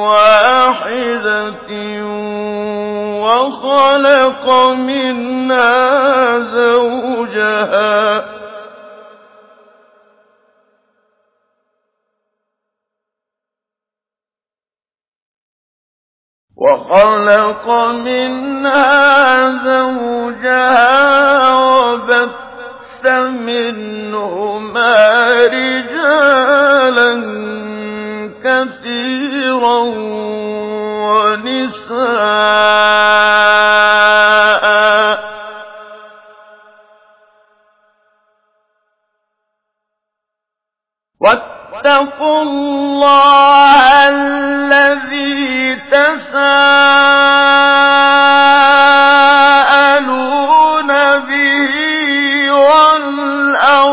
واحدة وخلق منها زوجها وخلق منها زوجها وبث منهما رجالا كثيرا. ونساء. واتقوا الله الذي تساءلون به والأرحام.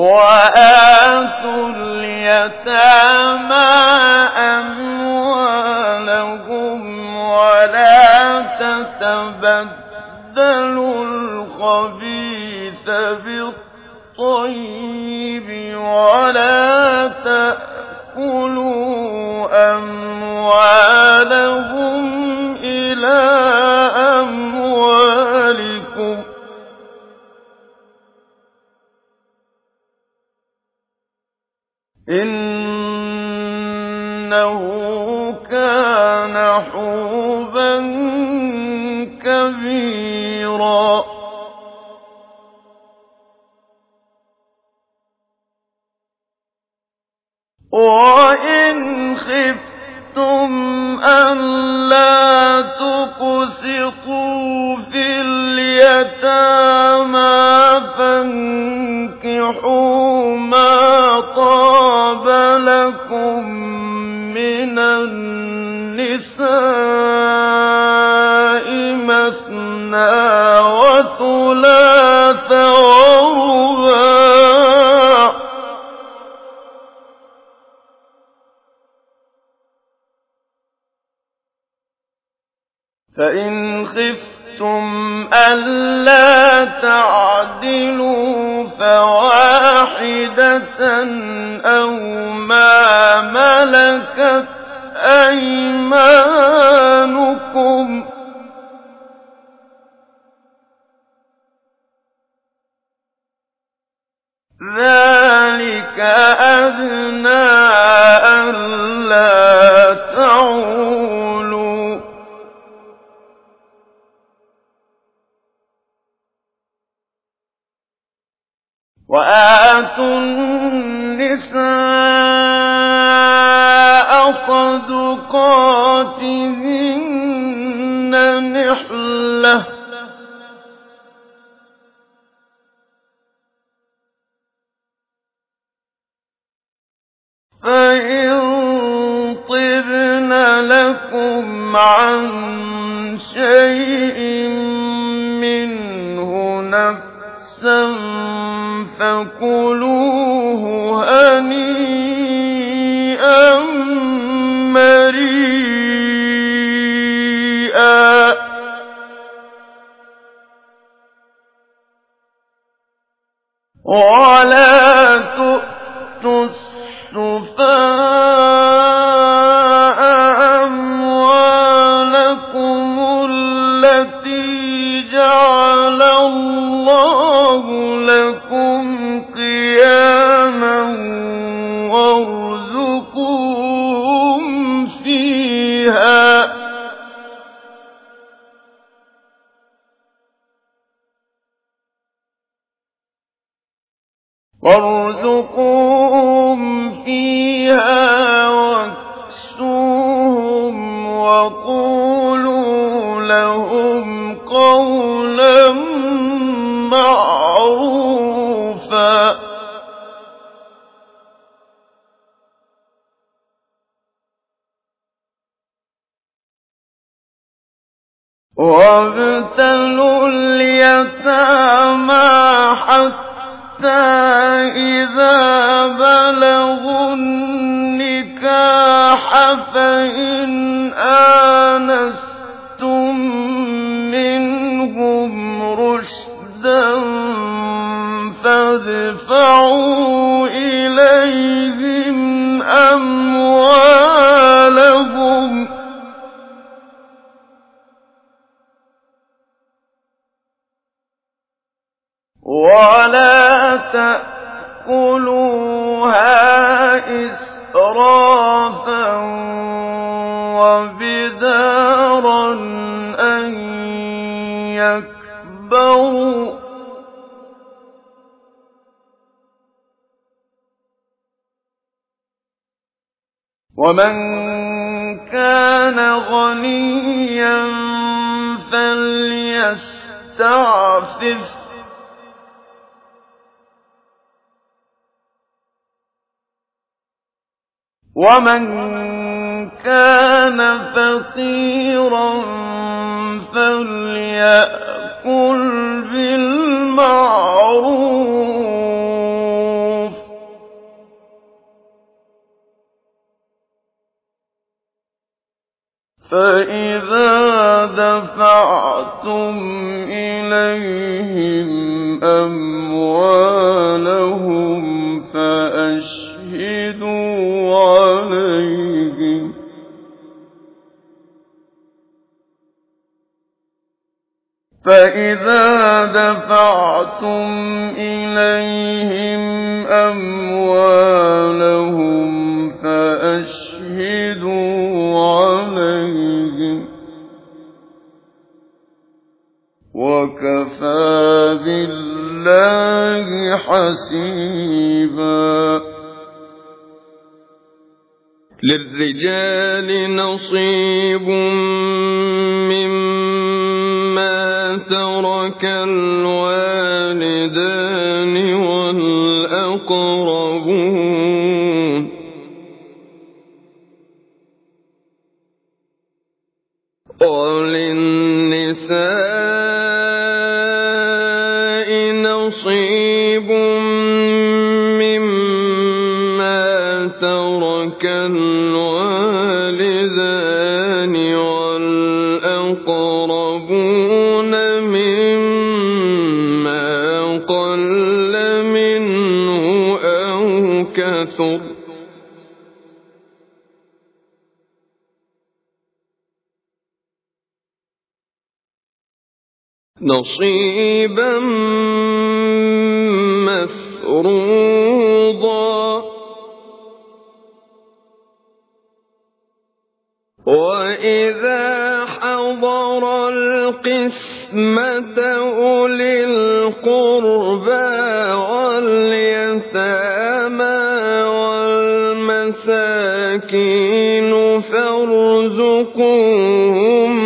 وآتوا اليتامى أموالهم ولا تتبدلوا الخبيث بالطيب ولا تأكلوا أموالهم إنه كان حوبا كبيرا. وإن خفتم ألا تقسطوا في اليتامى فانكحوا ما طاب لكم من النساء مثنى وثلاث ورباع فإن خفتم ألا تعدلوا فواحدة أو ما ملكت أيمانكم ذلك أدنى ألا تعولوا وآتوا النساء صدقاتهن نحلة. فإن طبن لكم عن شيء منه نفسا فكلوه هنيئا مريئا ولا وارزقوهم إسرافا وبدارا أن يكبروا. ومن كان غنيا فليستعفف. ومن كان فقيرا فليأكل بالمعروف فإذا دفعتم إليهم أموالهم فأشهدوا عليهم. فإذا دفعتم إليهم أموالهم فأشهدوا عليهم. وكفى بالله حسيبا. للرجال نصيب مما ترك الوالدان والأقربون. وللنساء كثر نصيبا مفروضا. وإذا حضر القسمة أولي القربى فارزقوهم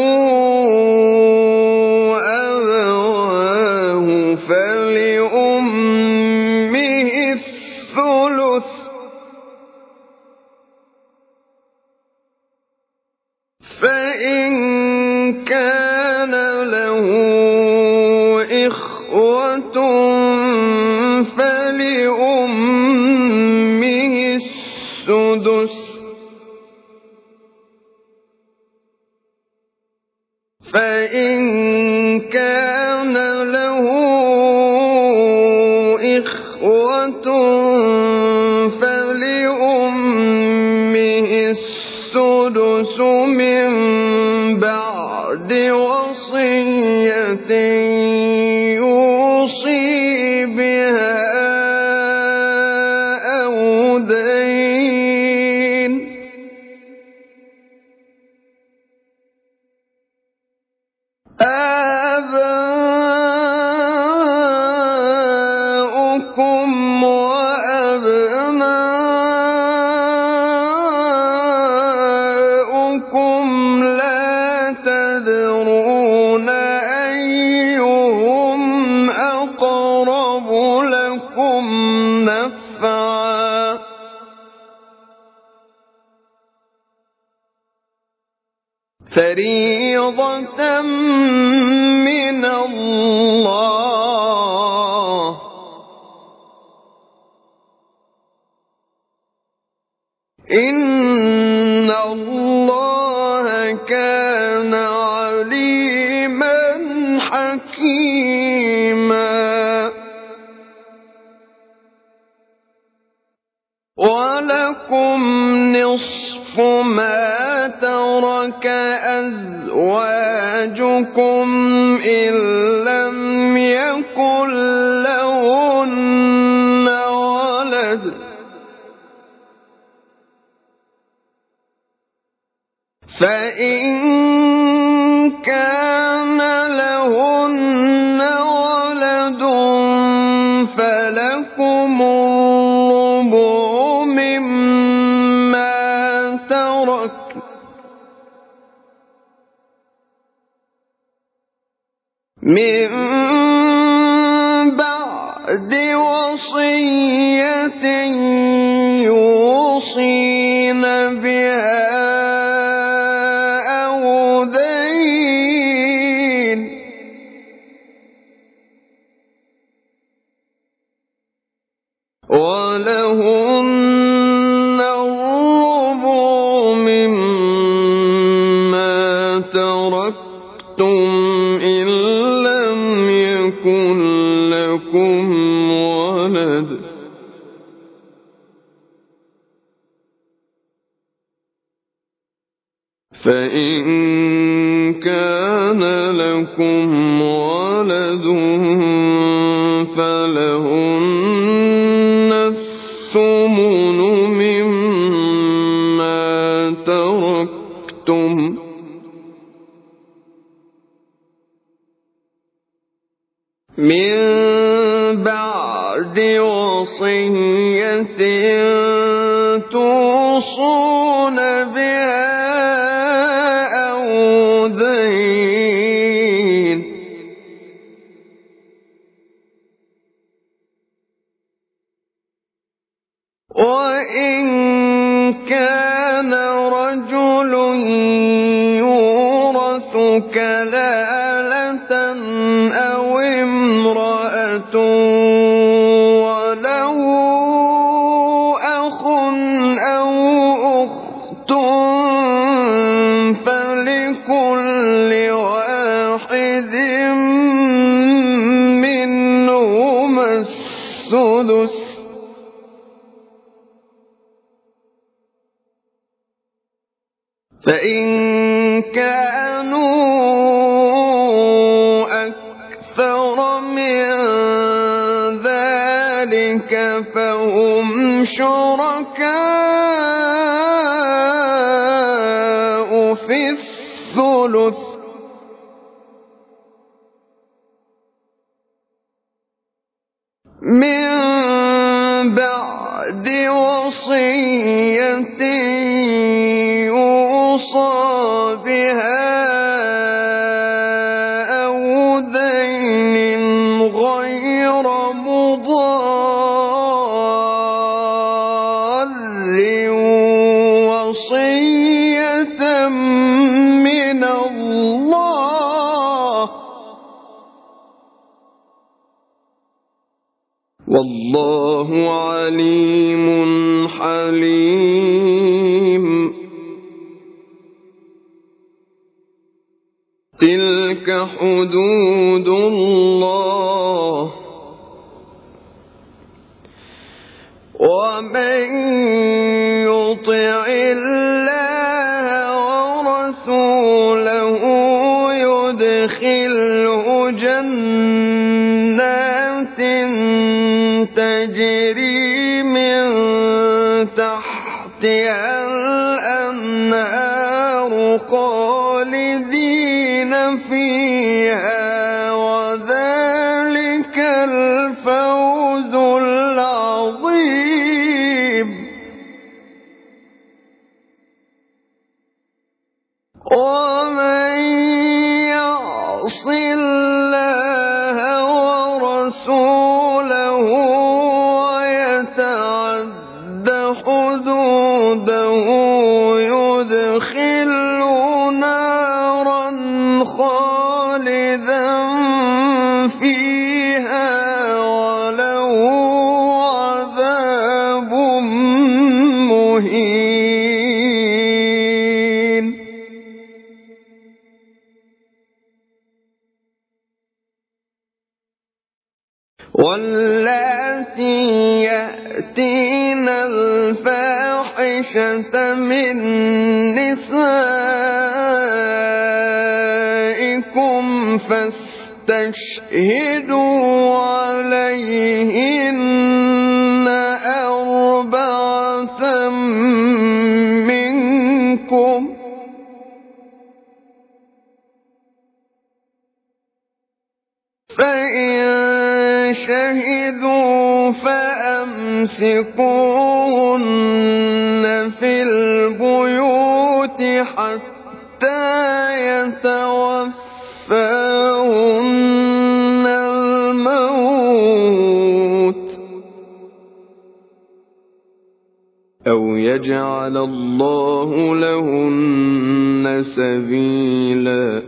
يَعْلَمُونَ إن يمسكون فِي الْبُيُوتِ حَتَّىٰ يَتَوَفَّاهُنَّ الْمَوْتُ ۚ. أَوْ يَجْعَلَ اللَّهُ لَهُنَّ سَبِيلًا.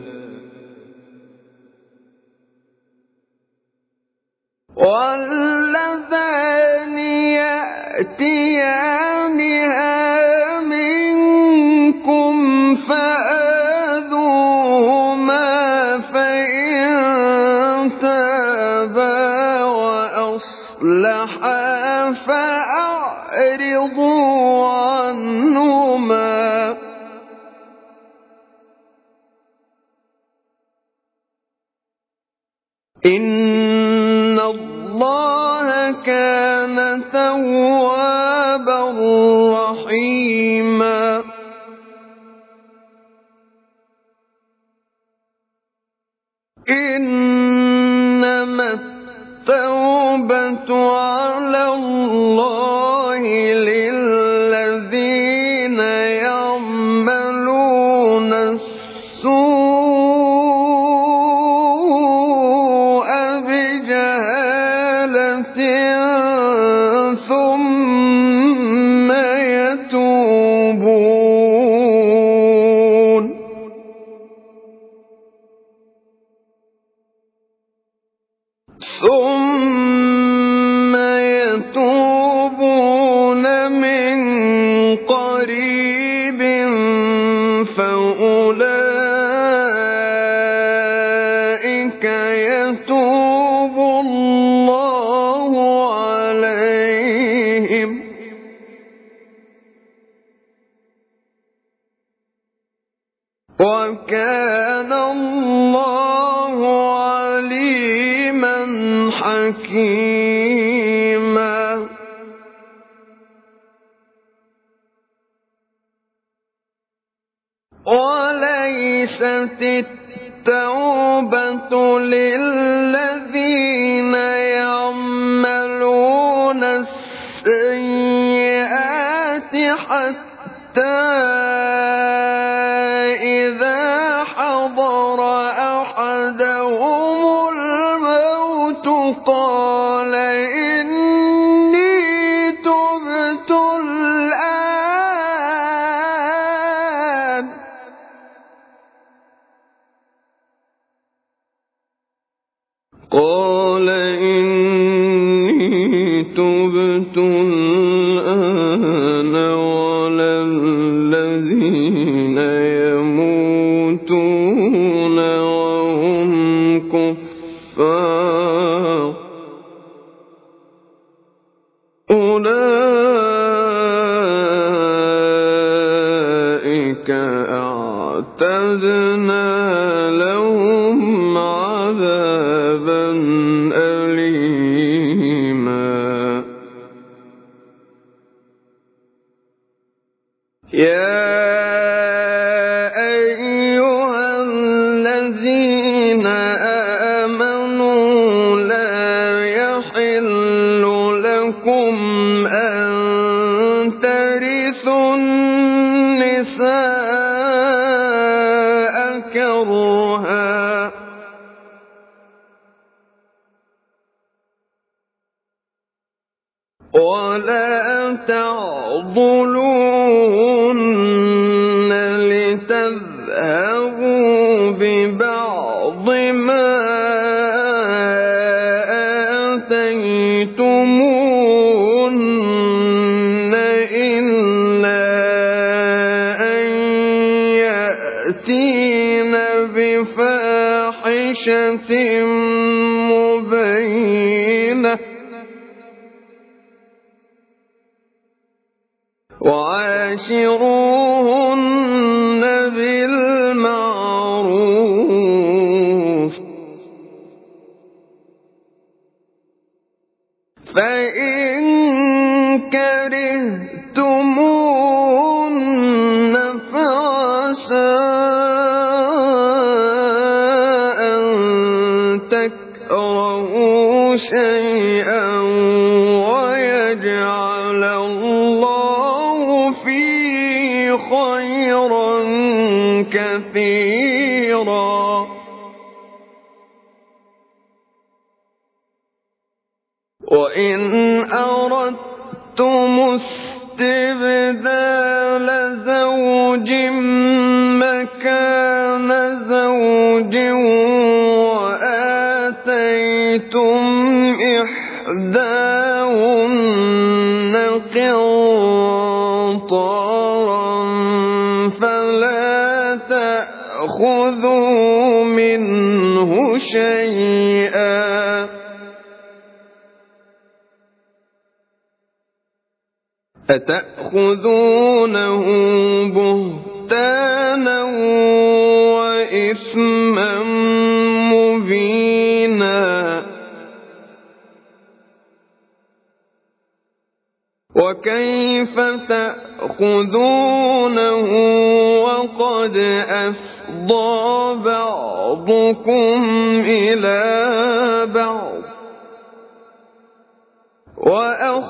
أتأخذونه بهتانا وإثما مبينا. وكيف تأخذونه وقد أفضى بعضكم إلى بعض؟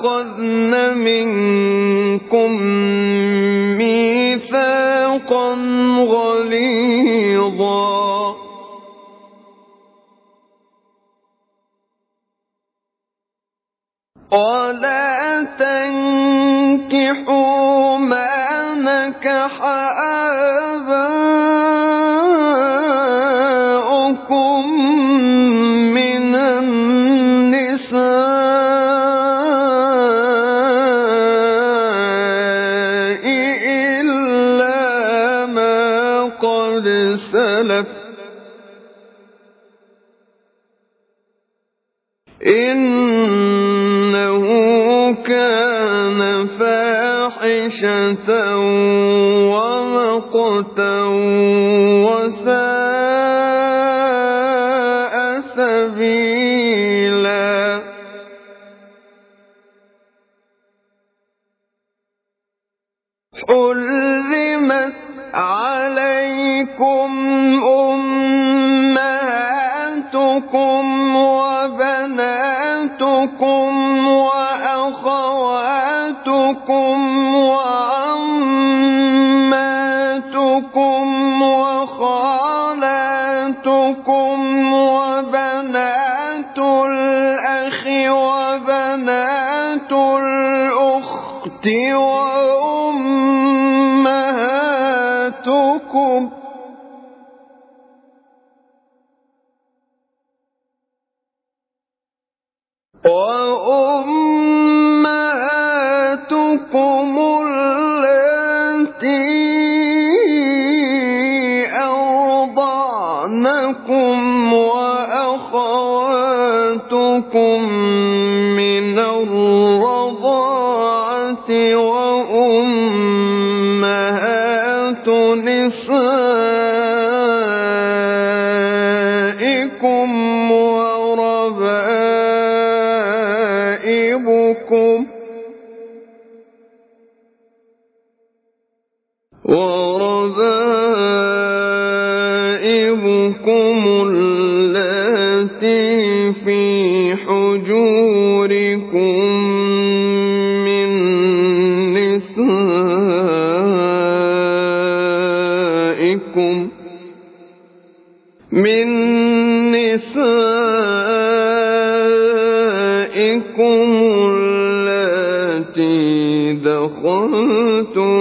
وأخذن منكم ميثاقا غليظا. ولا تنكحوا ما نكح تنفعون وبنات الأخت دخلتم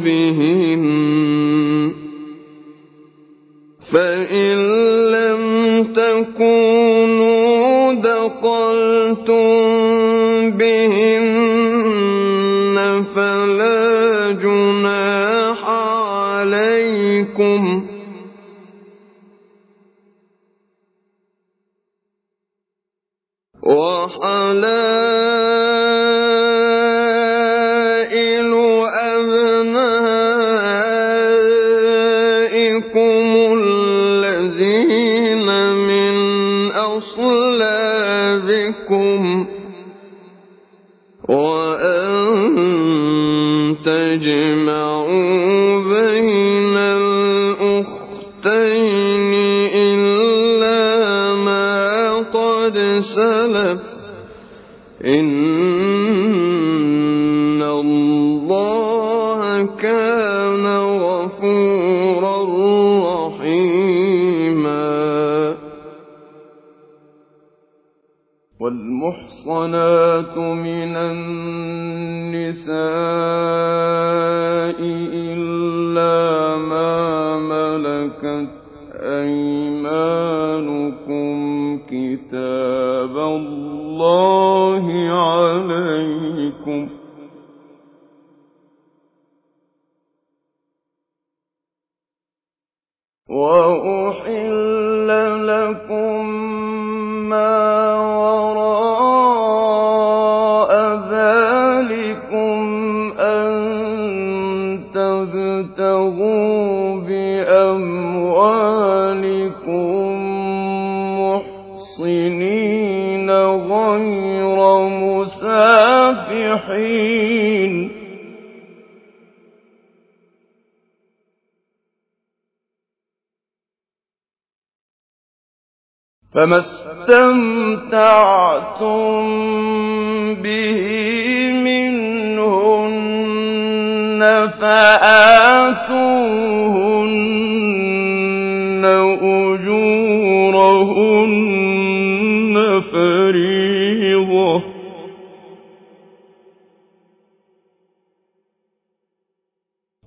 بهن فإن لم تكونوا دخلتم بهن فلا جناح عليكم والمحصنات من النساء إلا ما ملكت أيمانكم كتاب الله عليكم مسافحين فما استمتعتم به منهن فآتوهن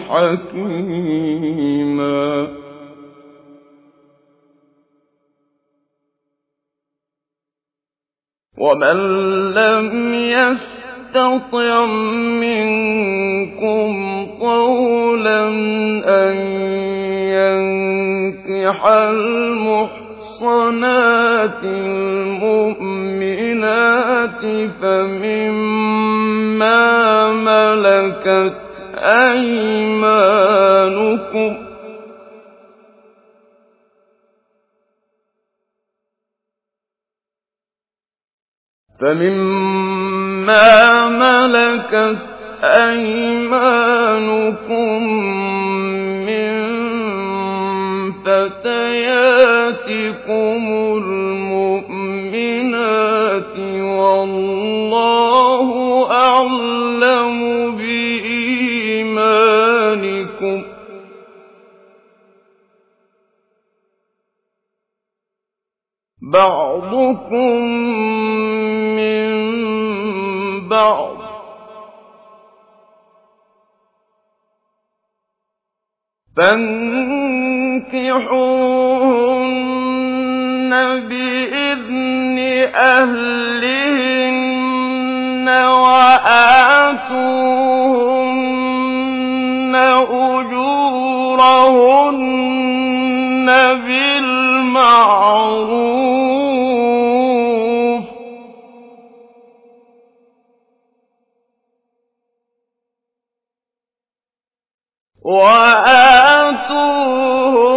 حكيما. ومن لم يستطع منكم قولا أن ينكح المحصنات المؤمنات فمما ملكت أيمانكم؟ فمما ملكت أيمانكم من فتياتكم بعضكم من بعض. فانكحوهن بإذن أهلهن وآتوهن أجورهن بالمعروف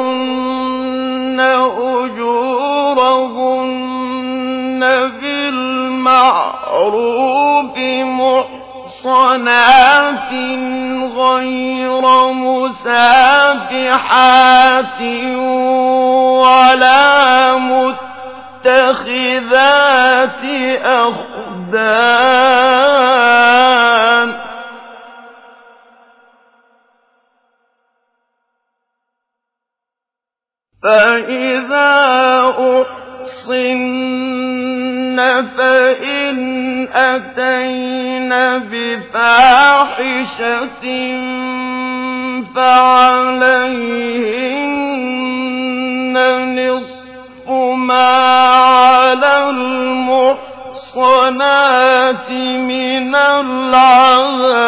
وآتوهن أجورهن بالمعروف محصنات غير مسافحات ولا متخذات أخدان. فإذا أحصن فإن أتين بفاحشة فعليهن نصف ما على المحصنات من العذاب.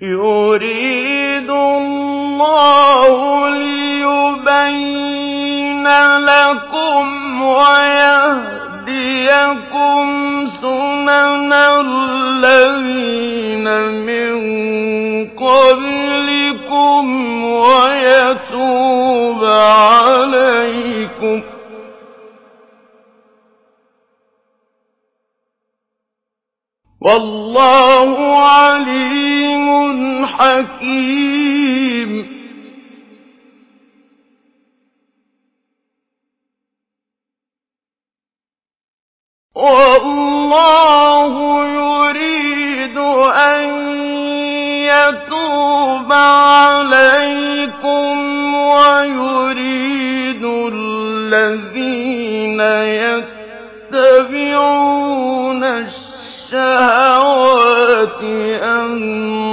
يريد الله ليبين لكم ويهديكم سنن الذين من قبلكم ويتوب عليكم. والله عليم حكيم. والله يريد أن يتوب عليكم ويريد الذين يتبعون الشهوات أن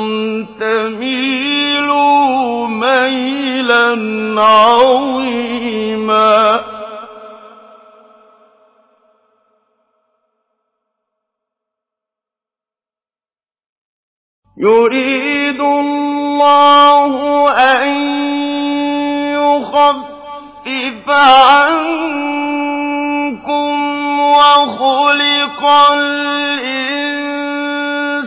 تميلوا ميلا عظيما. يريد الله أن يخفف عنكم وخلق الإنسان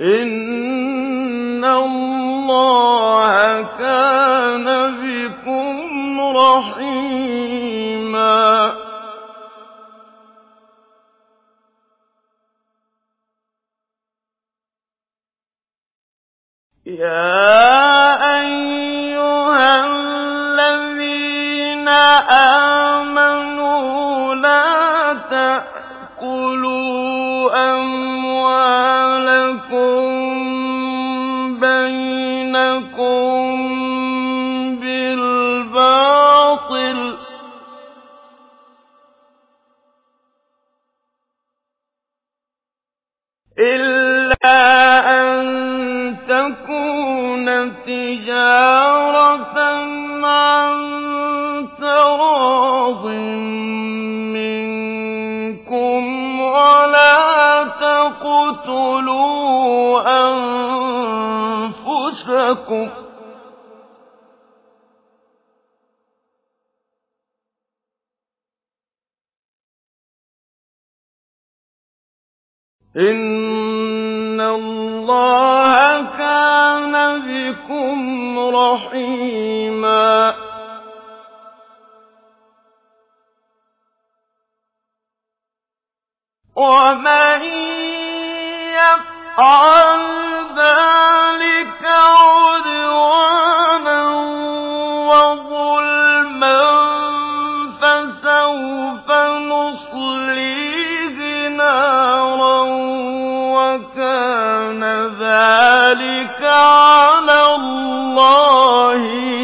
إن الله كان بكم رحيما يا تجارة عن تراض منكم ولا تقتلوا أنفسكم إن الله كان بكم رحيما. ومن يفعل ذلك عدوانا ذلك على الله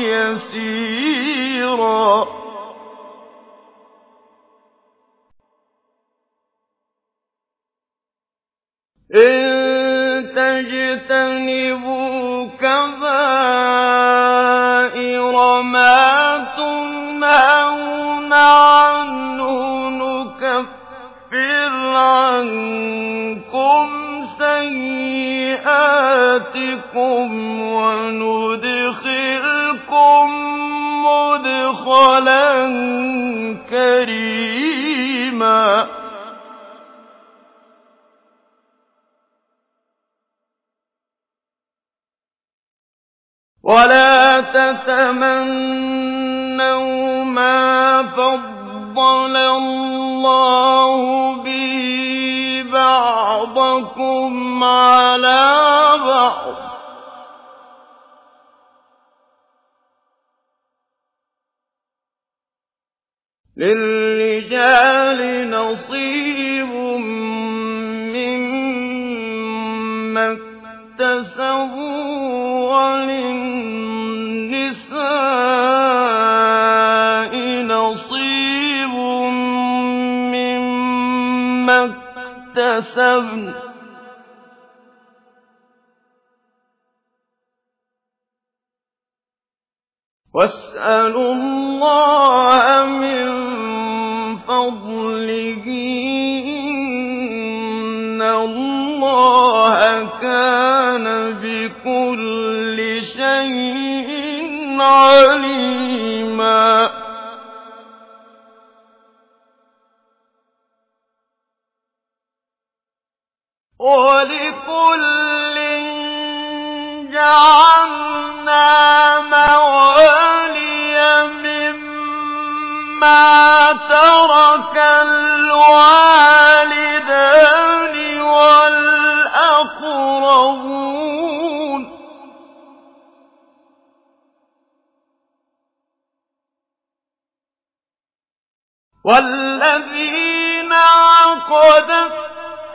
سيئاتكم وندخلكم مدخلا كريما ولا تتمنوا ما فضل الله به بعضكم على بعض. للرجال نَصِيبٌ مِّمَّا اكْتَسَبُوا وَلِلنِّسَاءِ اكْتَسَبْنَ ۚ وَاسْأَلُوا اللَّهَ مِن فَضْلِهِ ۗ إِنَّ اللَّهَ كَانَ بِكُلِّ شَيْءٍ عَلِيمًا. وَلِكُلٍّ جَعَلْنَا مَوَالِيَ مِمَّا تَرَكَ الْوَالِدَانِ وَالْأَقْرَبُونَ ۚ. وَالَّذِينَ عَقَدَتْ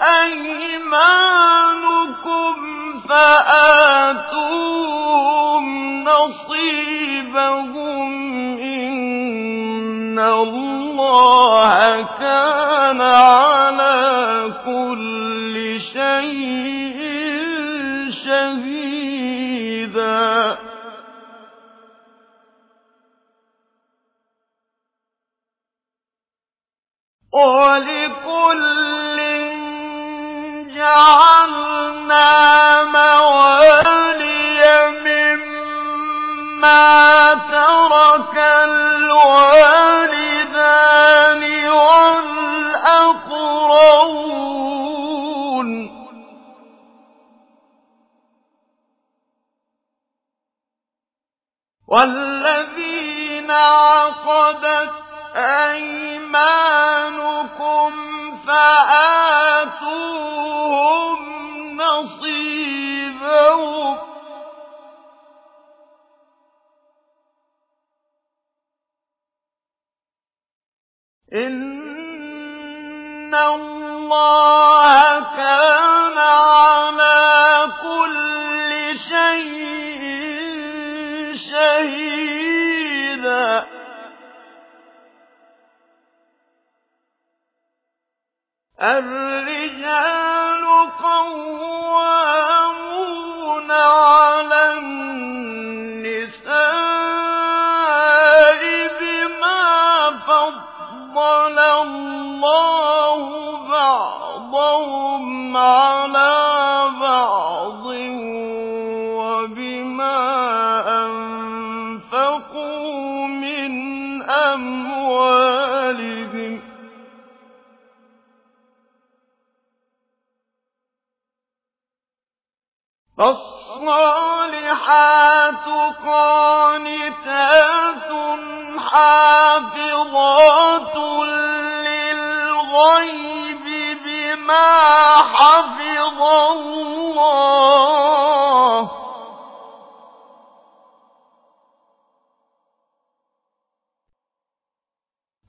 أَيْمَانُكُمْ فَآتُوهُمْ نَصِيبَهُمْ ۖ إِنَّ اللَّهَ كَانَ عَلَىٰ كُلِّ شَيْءٍ شَهِيدًا. وَلِكُلٍّ جَعَلْنَا مَوَالِيَ مِمَّا تَرَكَ الْوَالِدَانِ وَالْأَقْرَبُونَ ۚ. وَالَّذِينَ عَقَدَتْ أَيْمَانُكُمْ فَآتُوهُمْ نَصِيبَهُمْ ۖ إِنَّ اللَّهَ كَانَ عَلَىٰ كُلِّ شَيْءٍ شَهِيدًا. الرِّجَالُ قَوَّامُونَ عَلَى النِّسَاءِ بِمَا فَضَّلَ اللَّهُ بَعْضَهُمْ عَلَىٰ فَالصَّالِحَاتُ قَانِتَاتٌ حَافِظَاتٌ لِّلْغَيْبِ بِمَا حَفِظَ اللَّهُ ۚ.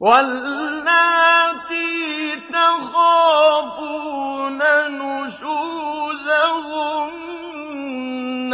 وَاللَّاتِي تَخَافُونَ نُشُوزَهُنَّ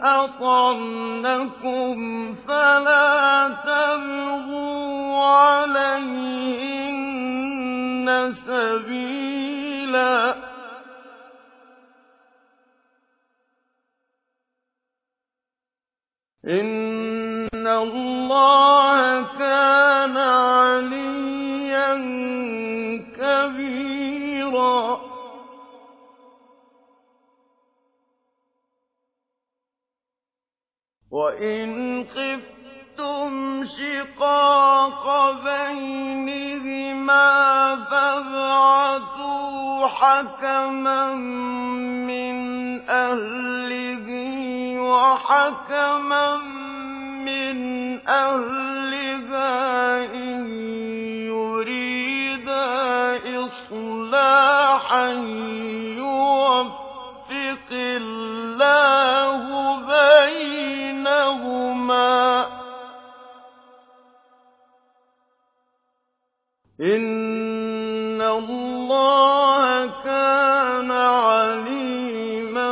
أَطَعْنَكُمْ فَلَا تَبْغُوا عَلَيْهِنَّ سَبِيلًا ۗ إِنَّ اللَّهَ كَانَ عَلِيًّا كَبِيرًا وَإِنْ خِفْتُمْ شِقَاقَ بَيْنِهِمَا فَابْعَثُوا حَكَمًا مِّنْ أَهْلِهِ وَحَكَمًا مِّنْ أَهْلِهَا إِنْ يُرِيدَا إِصْلَاحًا يُوَفِّقِ الله الله بينهما إن الله كان عليما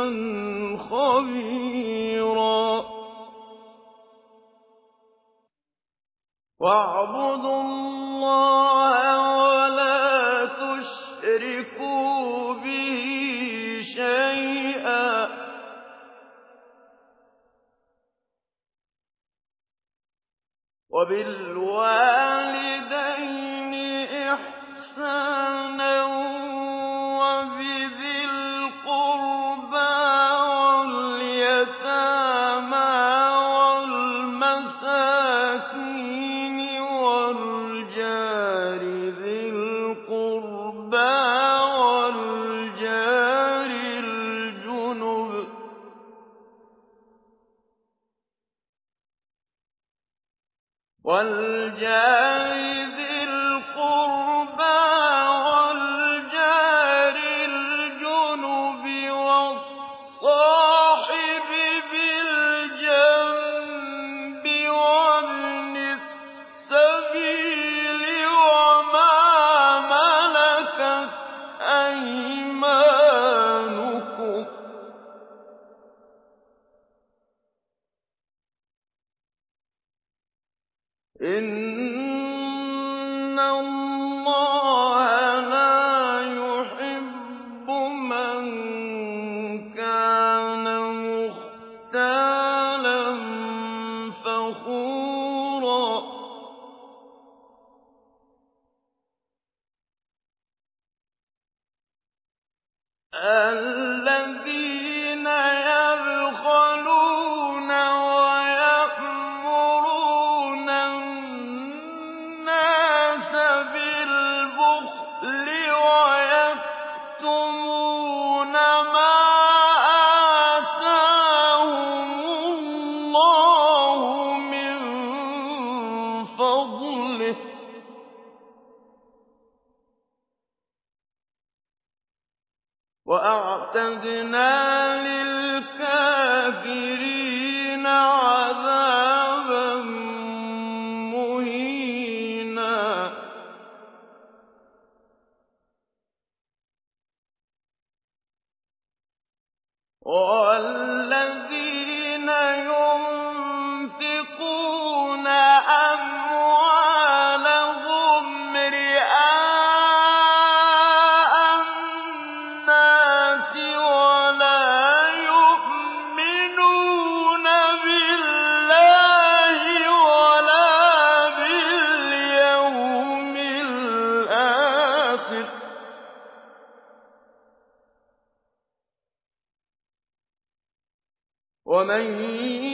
خبيرا واعبدوا الله وبالوالدين إحسانا 我们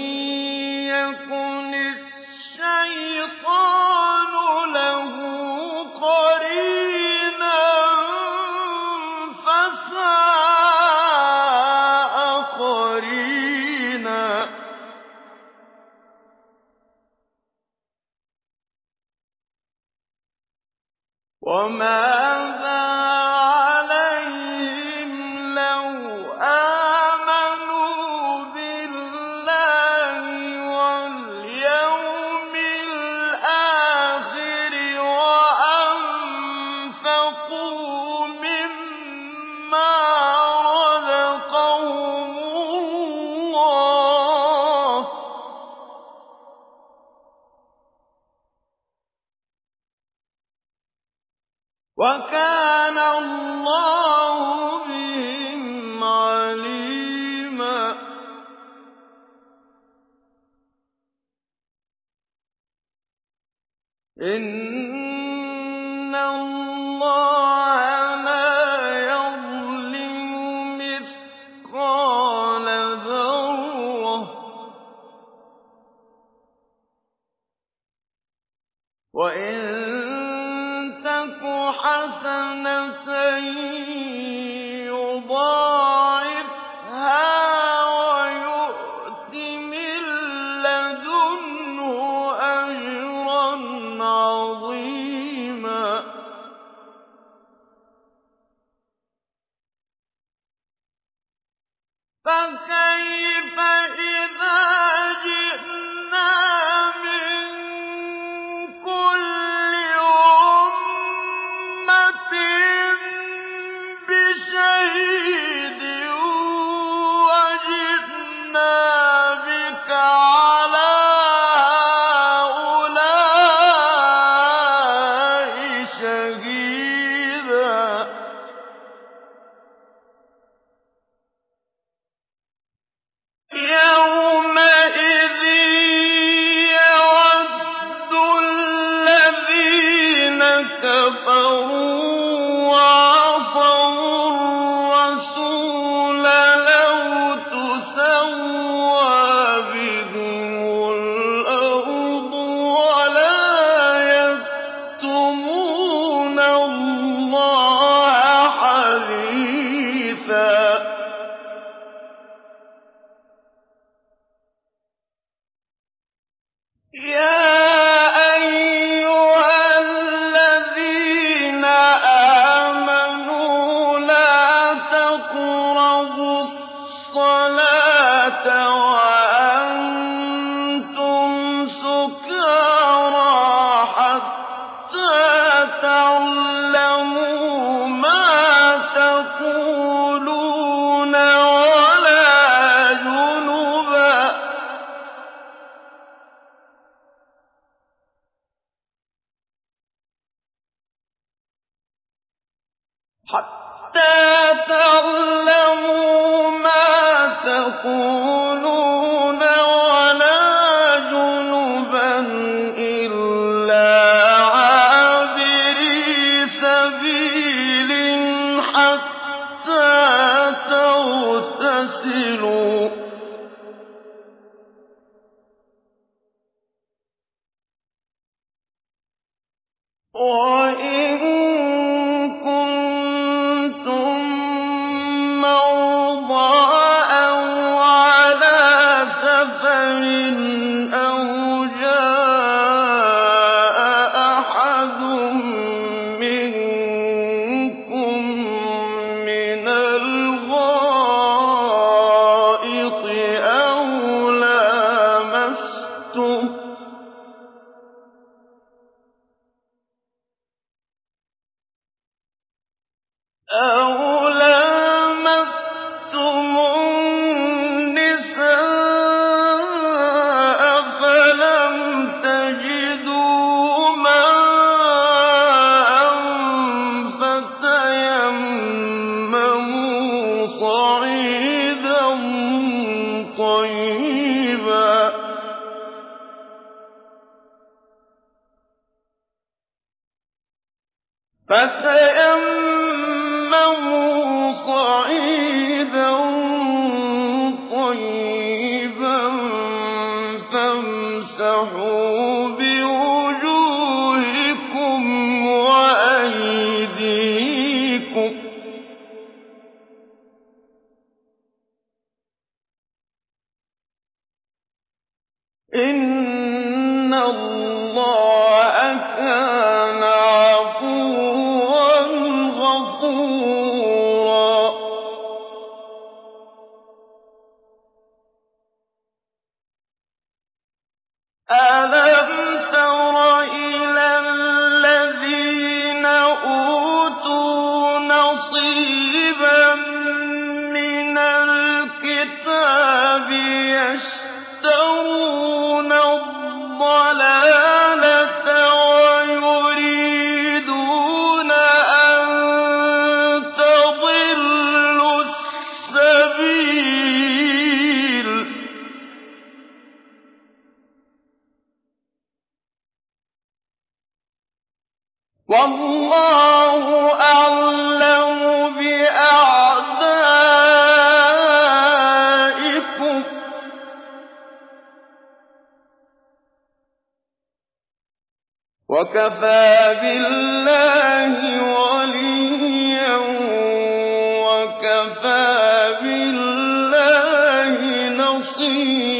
وَاللَّهُ أَعْلَمُ بِأَعْدَائِكُمْ ۚ. وَكَفَىٰ بِاللَّهِ وَلِيًّا وَكَفَىٰ بِاللَّهِ نَصِيرًا.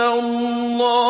اللَّهَ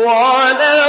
وَلَوْ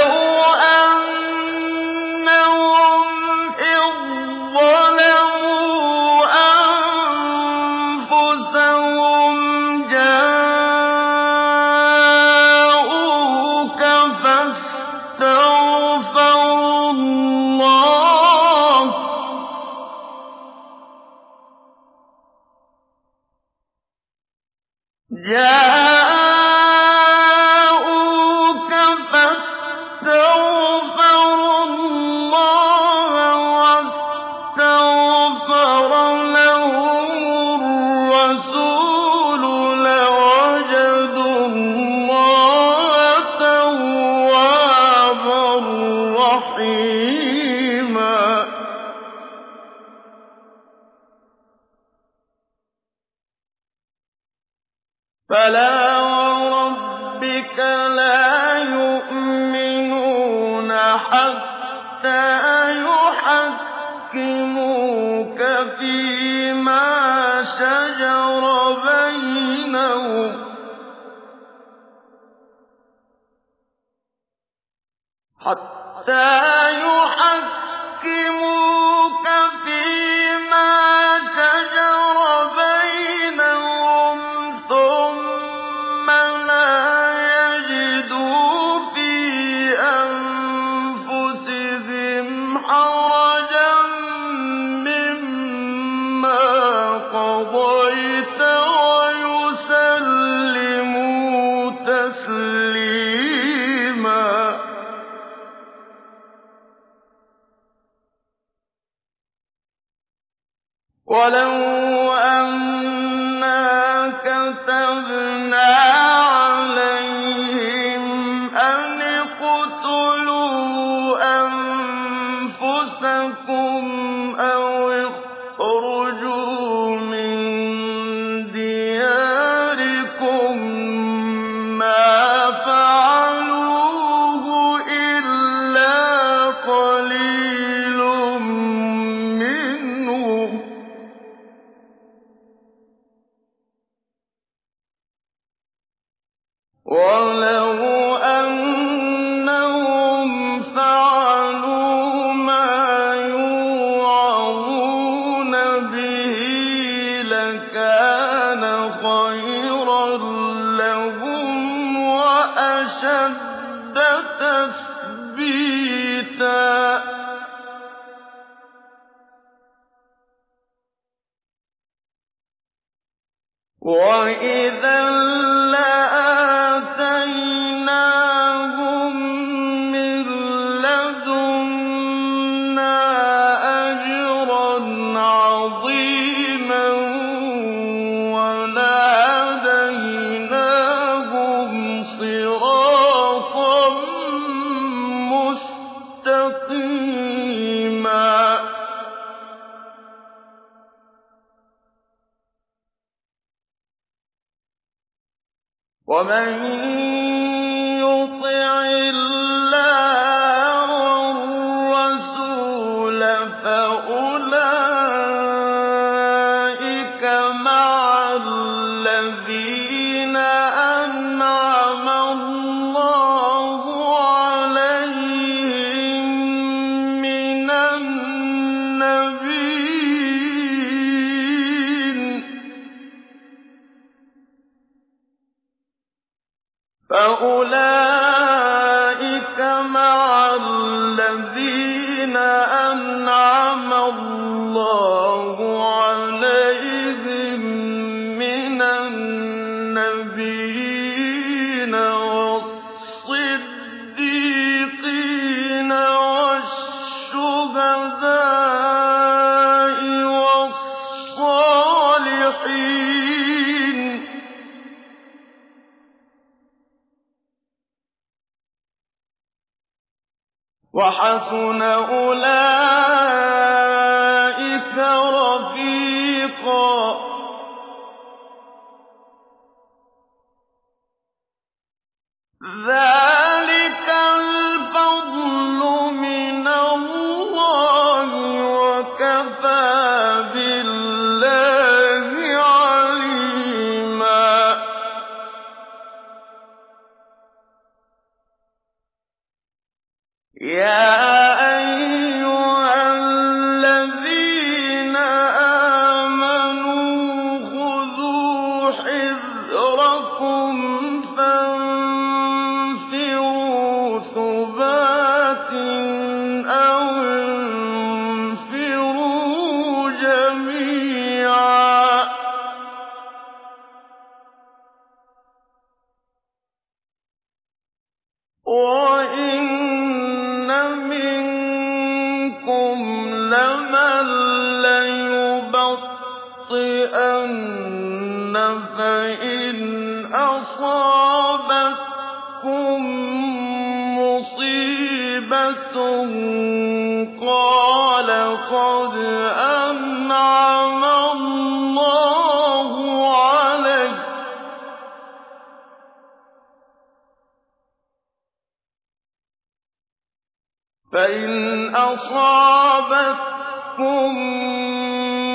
تَصِبْكُم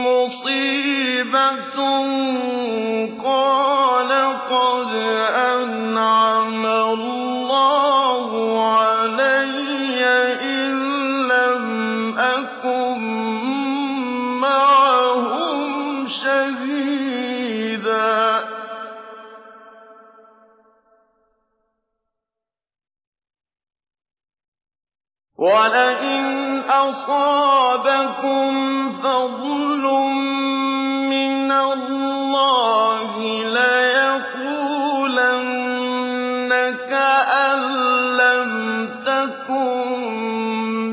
مُّصِيبَةٌ قَالَ قَدْ أَنْعَمَ اللَّهُ عَلَيَّ لَمْ أَكُن مَّعَهُمْ أَصَابَكُمْ فَضْلٌ مِّنَ اللَّهِ ليقولنك أن لَّمْ تَكُن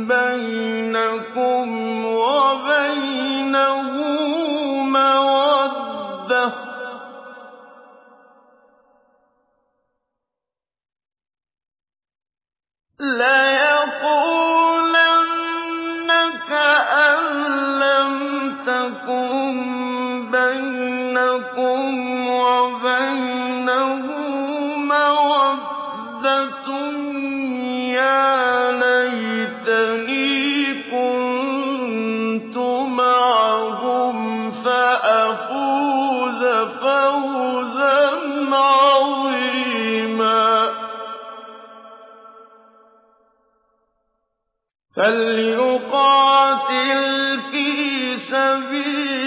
بَيْنَكُمْ وَبَيْنَهُ مَوَدَّةٌ ۚ. لَّيَقُولَنَّ فَوْزًا عَظِيمًا. فَلْيُقَاتِلْ فِي سَبِيلِ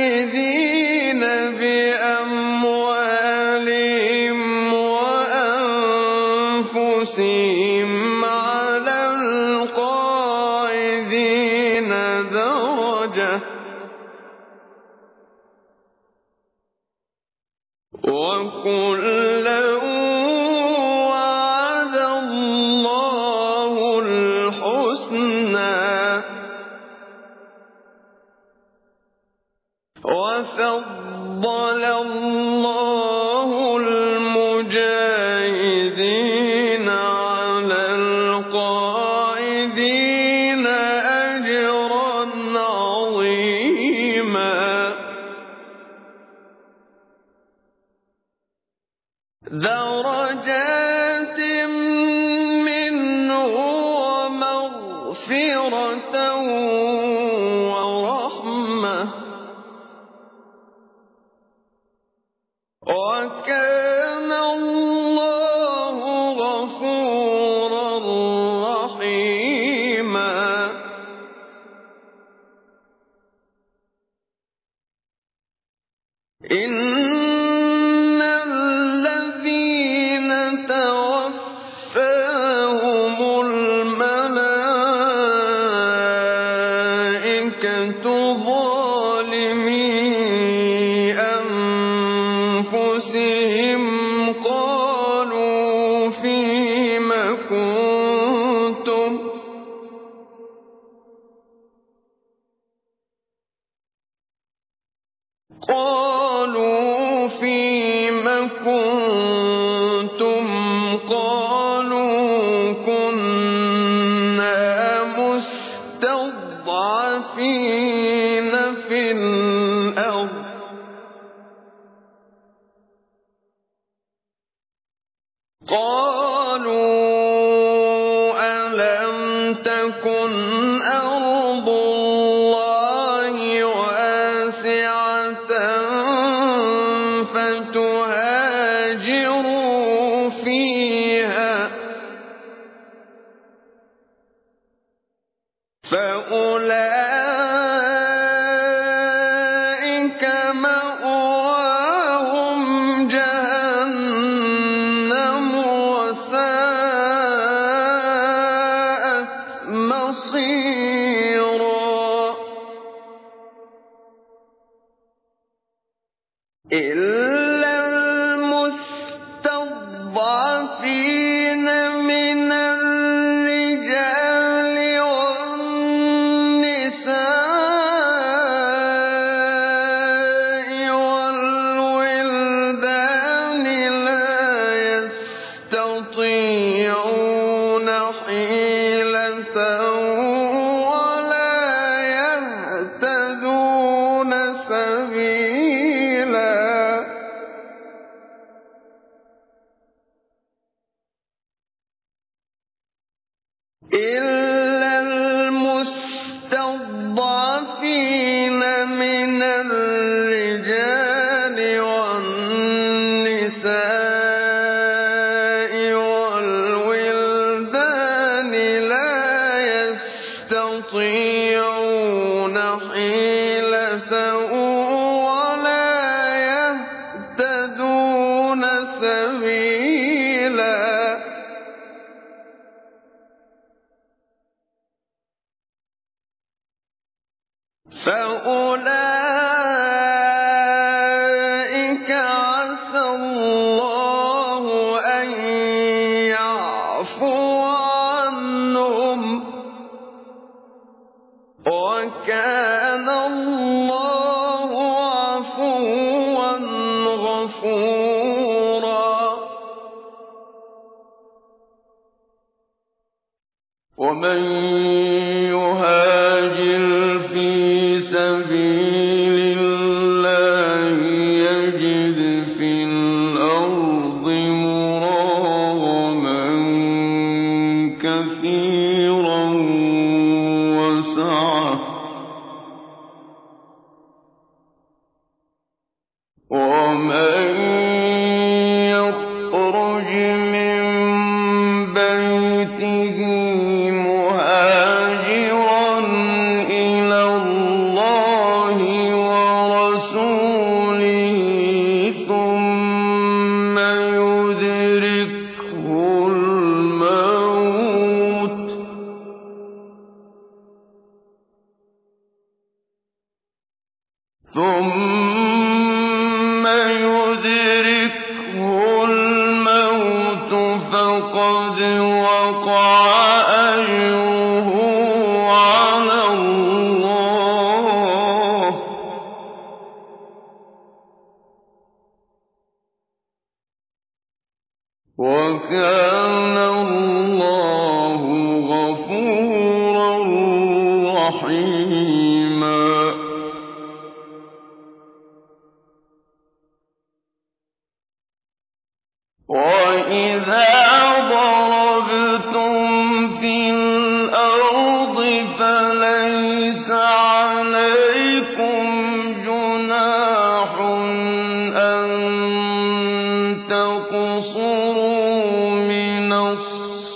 إذ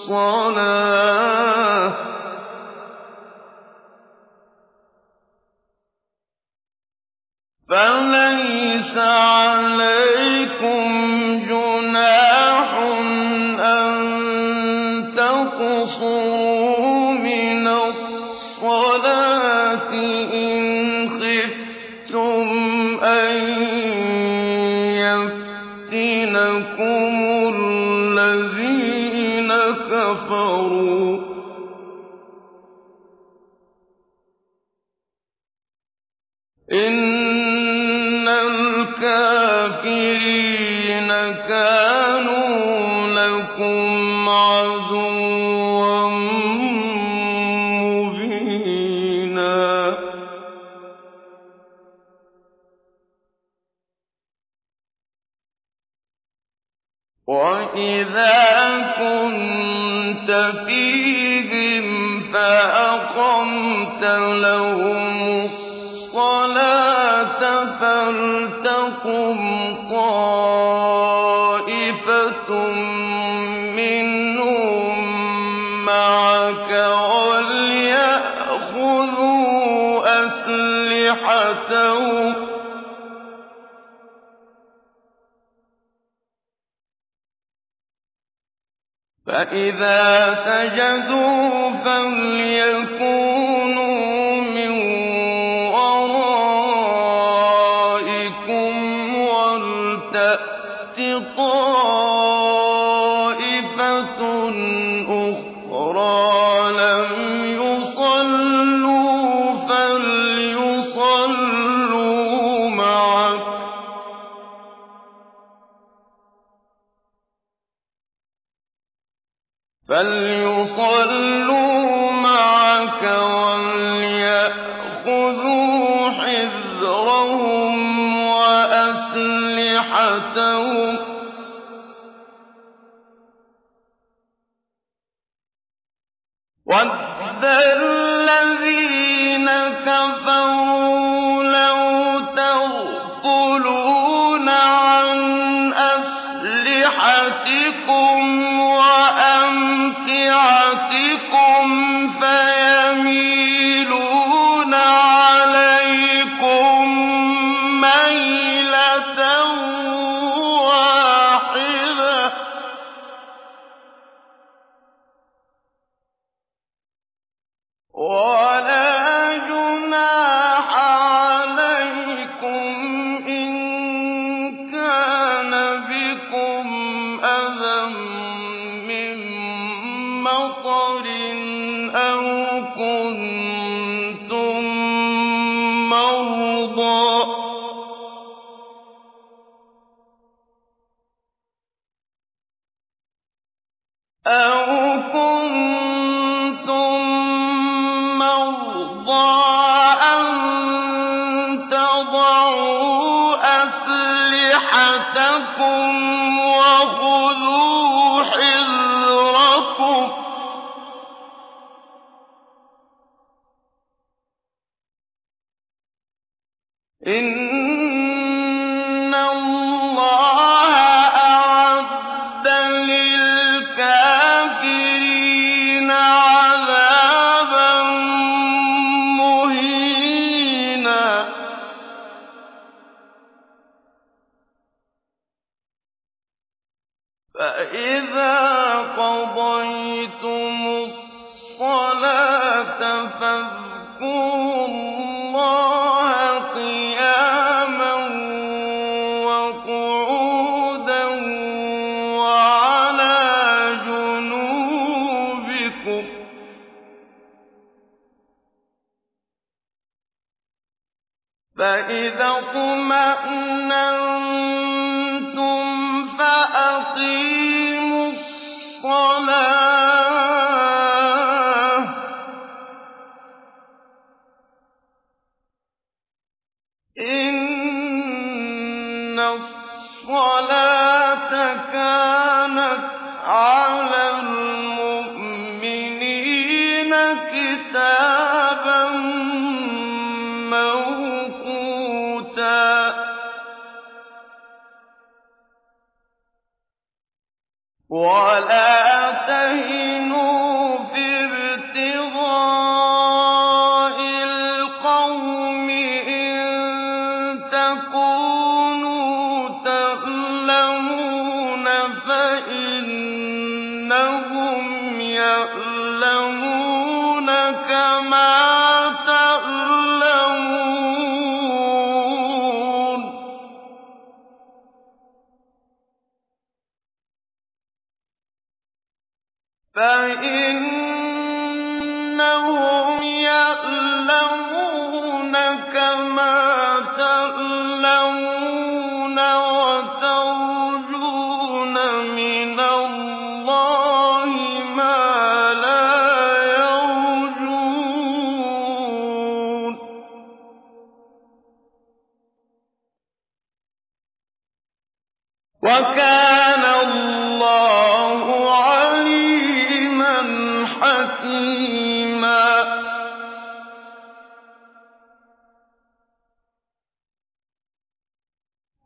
الصَّلَاةِ ۚ فَلَيْسَ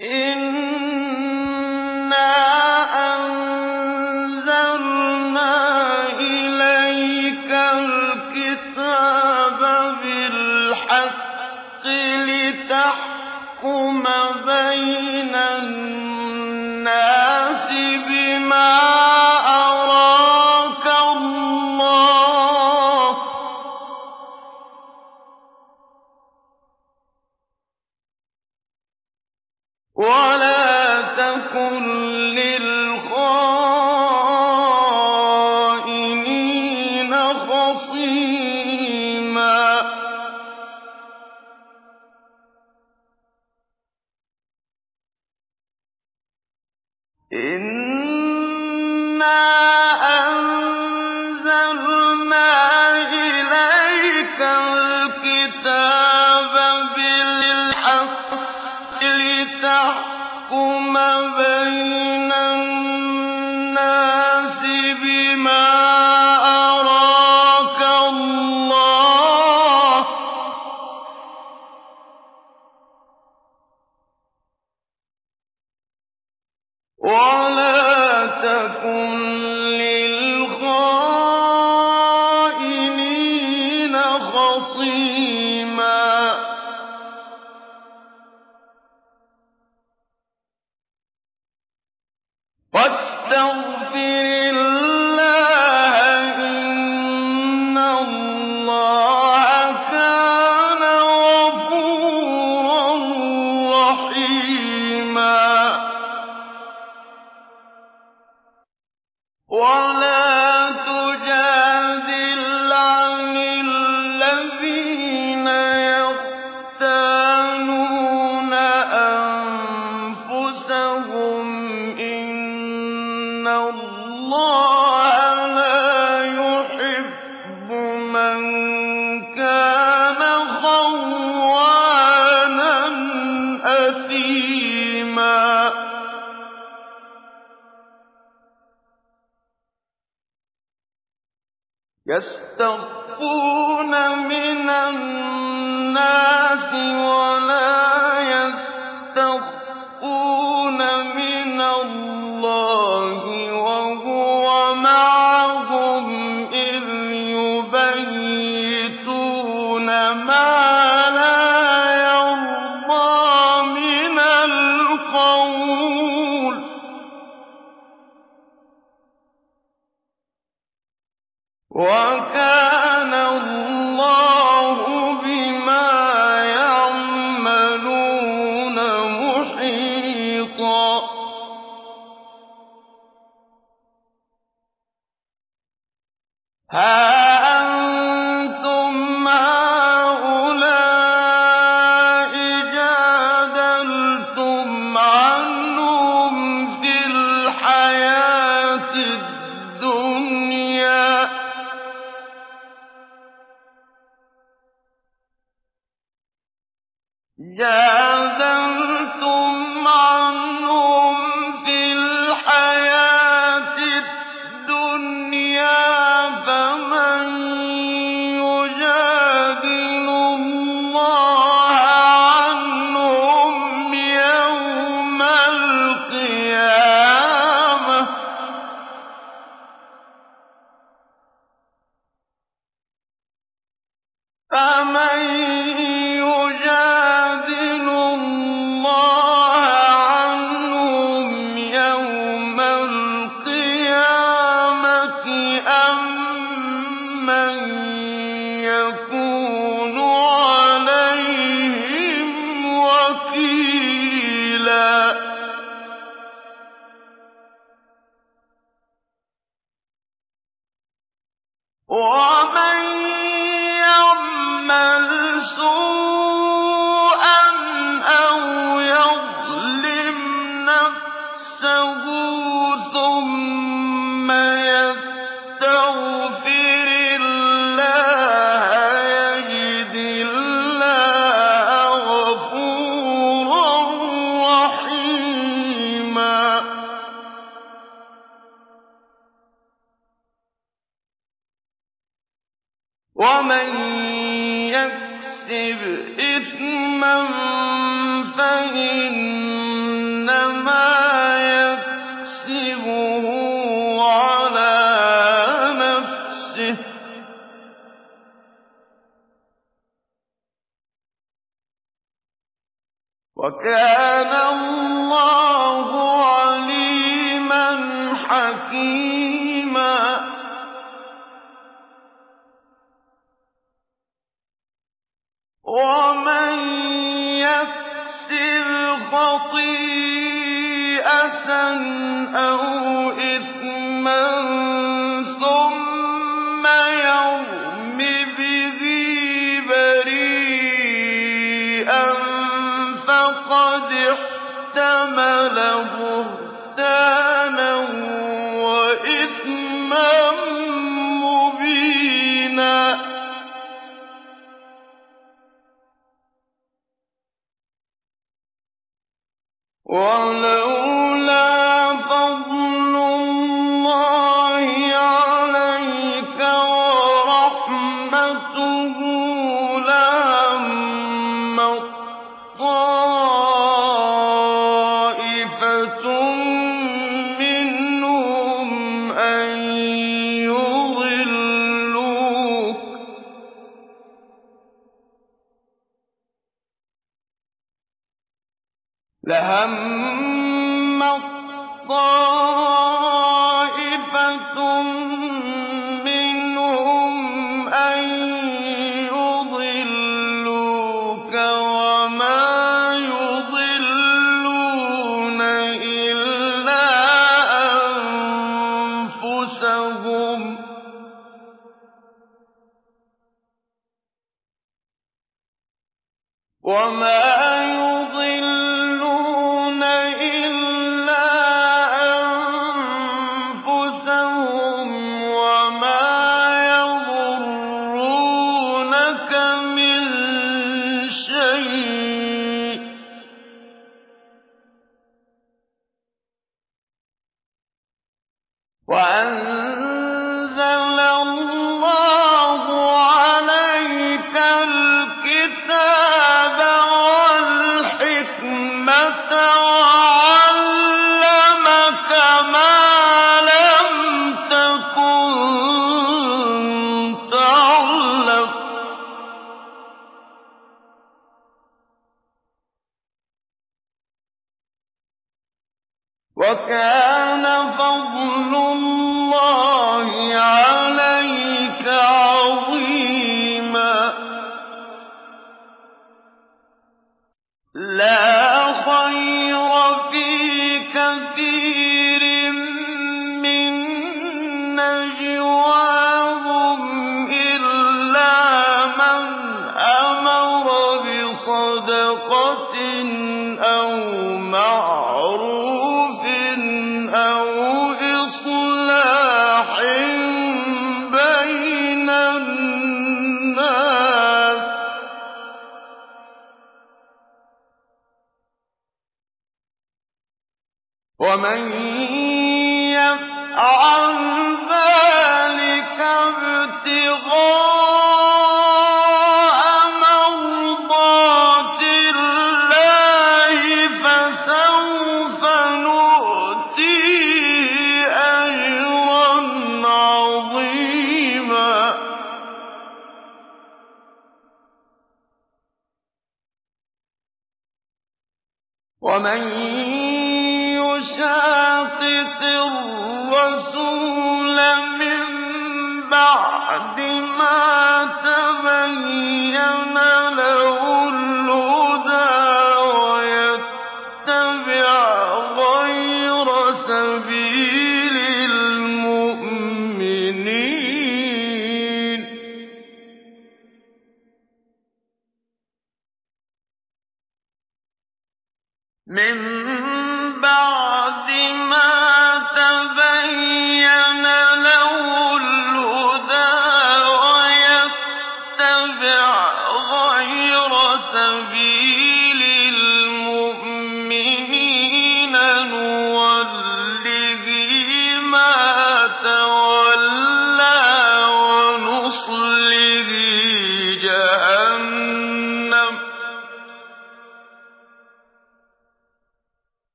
إن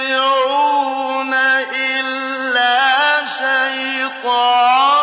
يَدْعُونَ إِلَّا شَيْطَانًا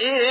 إلا